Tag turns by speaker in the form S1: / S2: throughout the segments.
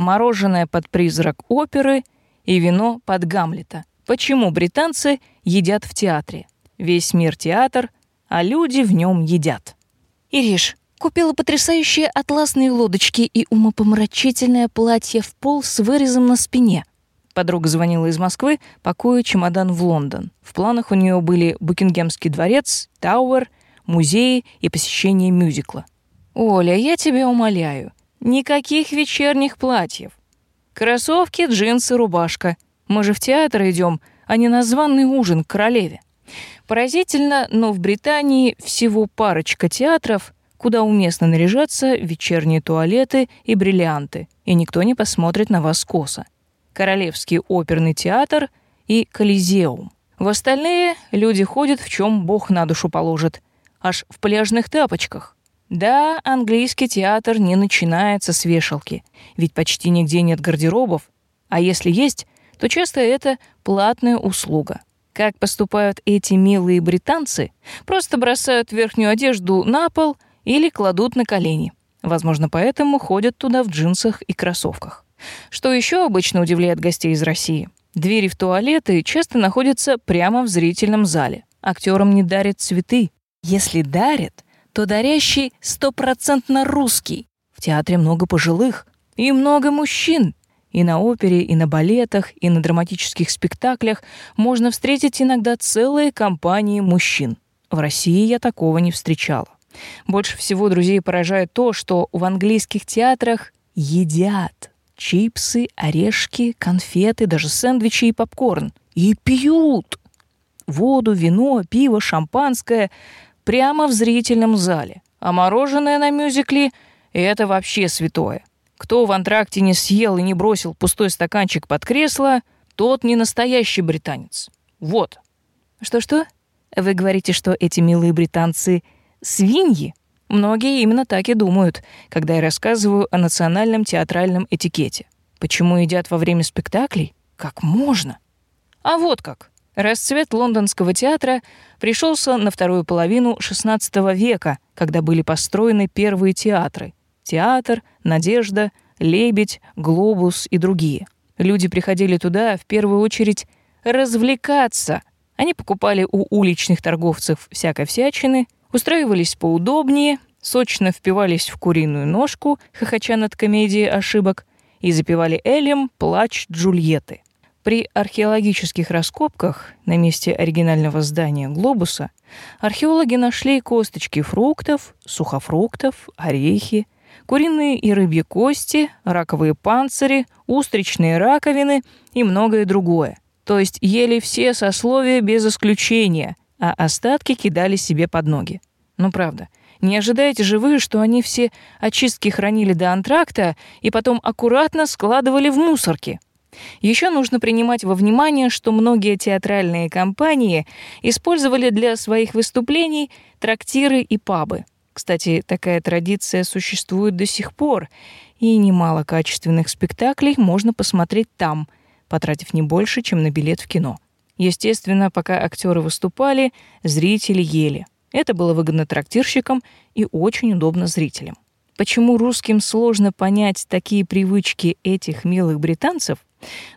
S1: мороженое под призрак оперы и вино под Гамлета. Почему британцы едят в театре? Весь мир театр, а люди в нем едят.
S2: Ириш, купила потрясающие атласные лодочки и умопомрачительное платье в пол с вырезом на спине.
S1: Подруга звонила из Москвы, пакуя чемодан в Лондон. В планах у нее были Букингемский дворец, Тауэр, музеи и посещение мюзикла. «Оля, я тебя умоляю, никаких вечерних платьев. Кроссовки, джинсы, рубашка. Мы же в театр идем, а не на званый ужин к королеве». Поразительно, но в Британии всего парочка театров, куда уместно наряжаться вечерние туалеты и бриллианты, и никто не посмотрит на вас косо. Королевский оперный театр и Колизеум. В остальные люди ходят в чем Бог на душу положит, аж в пляжных тапочках. Да, английский театр не начинается с вешалки, ведь почти нигде нет гардеробов, а если есть, то часто это платная услуга. Как поступают эти милые британцы? Просто бросают верхнюю одежду на пол или кладут на колени. Возможно, поэтому ходят туда в джинсах и кроссовках. Что еще обычно удивляет гостей из России? Двери в туалеты часто находятся прямо в зрительном зале. Актерам не дарят цветы. Если дарят, то дарящий стопроцентно русский. В театре много пожилых и много мужчин. И на опере, и на балетах, и на драматических спектаклях можно встретить иногда целые компании мужчин. В России я такого не встречала. Больше всего друзей поражает то, что в английских театрах едят чипсы, орешки, конфеты, даже сэндвичи и попкорн. И пьют воду, вино, пиво, шампанское прямо в зрительном зале. А мороженое на мюзикле — это вообще святое. Кто в антракте не съел и не бросил пустой стаканчик под кресло, тот не настоящий британец. Вот.
S2: Что-что? Вы говорите, что эти милые британцы — свиньи?
S1: Многие именно так и думают, когда я рассказываю о национальном театральном этикете. Почему едят во время спектаклей? Как можно? А вот как. Расцвет лондонского театра пришелся на вторую половину XVI века, когда были построены первые театры. Театр, Надежда, Лебедь, Глобус и другие. Люди приходили туда в первую очередь развлекаться. Они покупали у уличных торговцев всякой всячины, устраивались поудобнее, сочно впивались в куриную ножку, хохоча над комедией ошибок, и запивали элем «Плач Джульетты». При археологических раскопках на месте оригинального здания глобуса археологи нашли косточки фруктов, сухофруктов, орехи, куриные и рыбьи кости, раковые панцири, устричные раковины и многое другое. То есть ели все сословия без исключения, а остатки кидали себе под ноги. Ну правда, не ожидайте же вы, что они все очистки хранили до антракта и потом аккуратно складывали в мусорки. Еще нужно принимать во внимание, что многие театральные компании использовали для своих выступлений трактиры и пабы. Кстати, такая традиция существует до сих пор, и немало качественных спектаклей можно посмотреть там, потратив не больше, чем на билет в кино. Естественно, пока актеры выступали, зрители ели. Это было выгодно трактирщикам и очень удобно зрителям. Почему русским сложно понять такие привычки этих милых британцев,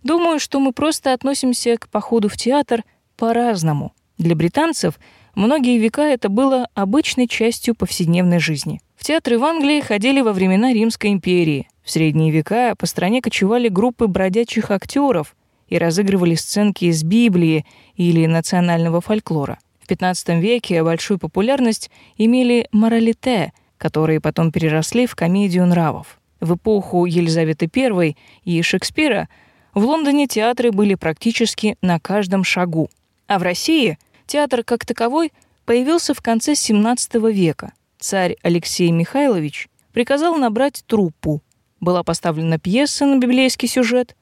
S1: Думаю, что мы просто относимся к походу в театр по-разному. Для британцев многие века это было обычной частью повседневной жизни. В театры в Англии ходили во времена Римской империи. В средние века по стране кочевали группы бродячих актеров и разыгрывали сценки из Библии или национального фольклора. В XV веке большую популярность имели моралите, которые потом переросли в комедию нравов. В эпоху Елизаветы I и Шекспира – в Лондоне театры были практически на каждом шагу. А в России театр как таковой появился в конце XVII века. Царь Алексей Михайлович приказал набрать труппу. Была поставлена пьеса на библейский сюжет,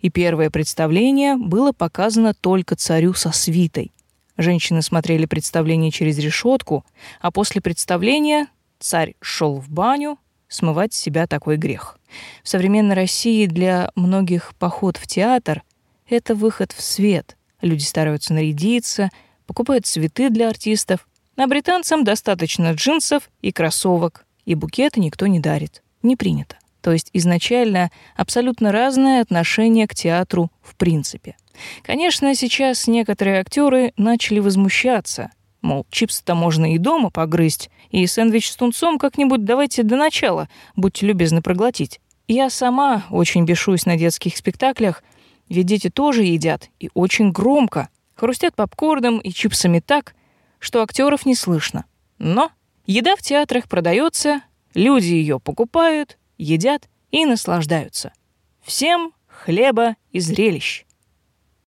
S1: и первое представление было показано только царю со свитой. Женщины смотрели представление через решетку, а после представления царь шел в баню смывать с себя такой грех. В современной России для многих поход в театр — это выход в свет. Люди стараются нарядиться, покупают цветы для артистов. А британцам достаточно джинсов и кроссовок, и букеты никто не дарит. Не принято. То есть изначально абсолютно разное отношение к театру в принципе. Конечно, сейчас некоторые актеры начали возмущаться. Мол, чипсы-то можно и дома погрызть, и сэндвич с тунцом как-нибудь давайте до начала, будьте любезны проглотить. Я сама очень бешусь на детских спектаклях, ведь дети тоже едят, и очень громко. Хрустят попкорном и чипсами так, что актеров не слышно. Но еда в театрах продается, люди ее покупают, едят и наслаждаются. Всем хлеба и зрелищ.